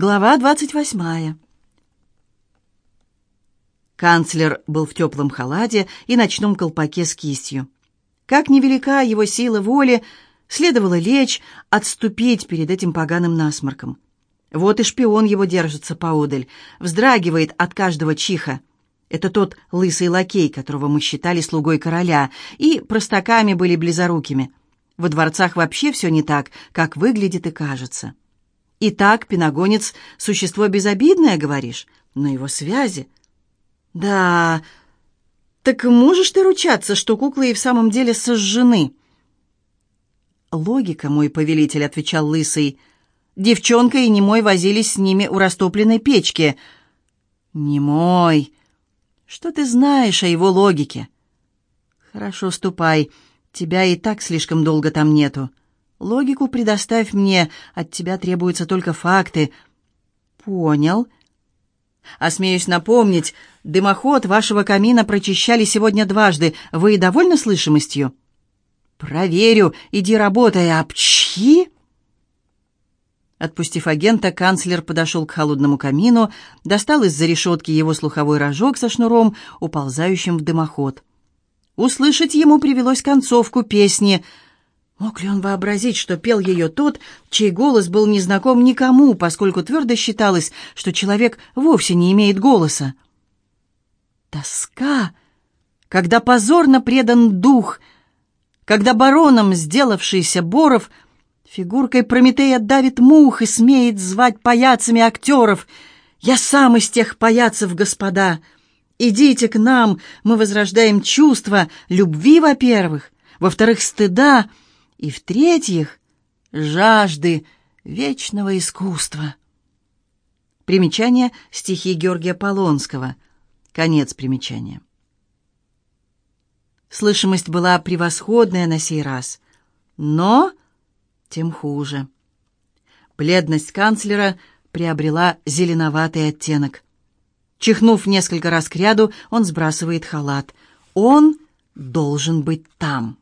Глава двадцать восьмая. Канцлер был в теплом халате и ночном колпаке с кистью. Как невелика его сила воли, следовало лечь, отступить перед этим поганым насморком. Вот и шпион его держится поодаль, вздрагивает от каждого чиха. Это тот лысый лакей, которого мы считали слугой короля, и простаками были близорукими. Во дворцах вообще все не так, как выглядит и кажется. Итак, пенагонец — существо безобидное, говоришь, но его связи... Да, так можешь ты ручаться, что куклы и в самом деле сожжены? Логика, мой повелитель, — отвечал Лысый. Девчонка и немой возились с ними у растопленной печки. Немой, что ты знаешь о его логике? Хорошо, ступай, тебя и так слишком долго там нету. Логику предоставь мне, от тебя требуются только факты. Понял. Осмеюсь напомнить, дымоход вашего камина прочищали сегодня дважды. Вы довольны слышимостью? Проверю. Иди работай. Апчхи! Отпустив агента, канцлер подошел к холодному камину, достал из-за решетки его слуховой рожок со шнуром, уползающим в дымоход. Услышать ему привелось концовку песни — Мог ли он вообразить, что пел ее тот, чей голос был незнаком никому, поскольку твердо считалось, что человек вовсе не имеет голоса? Тоска, когда позорно предан дух, когда бароном сделавшийся Боров фигуркой Прометея давит мух и смеет звать паяцами актеров. «Я сам из тех паяцев, господа! Идите к нам, мы возрождаем чувства любви, во-первых, во-вторых, стыда — и, в-третьих, жажды вечного искусства. Примечание стихи Георгия Полонского. Конец примечания. Слышимость была превосходная на сей раз, но тем хуже. Бледность канцлера приобрела зеленоватый оттенок. Чихнув несколько раз к ряду, он сбрасывает халат. Он должен быть там.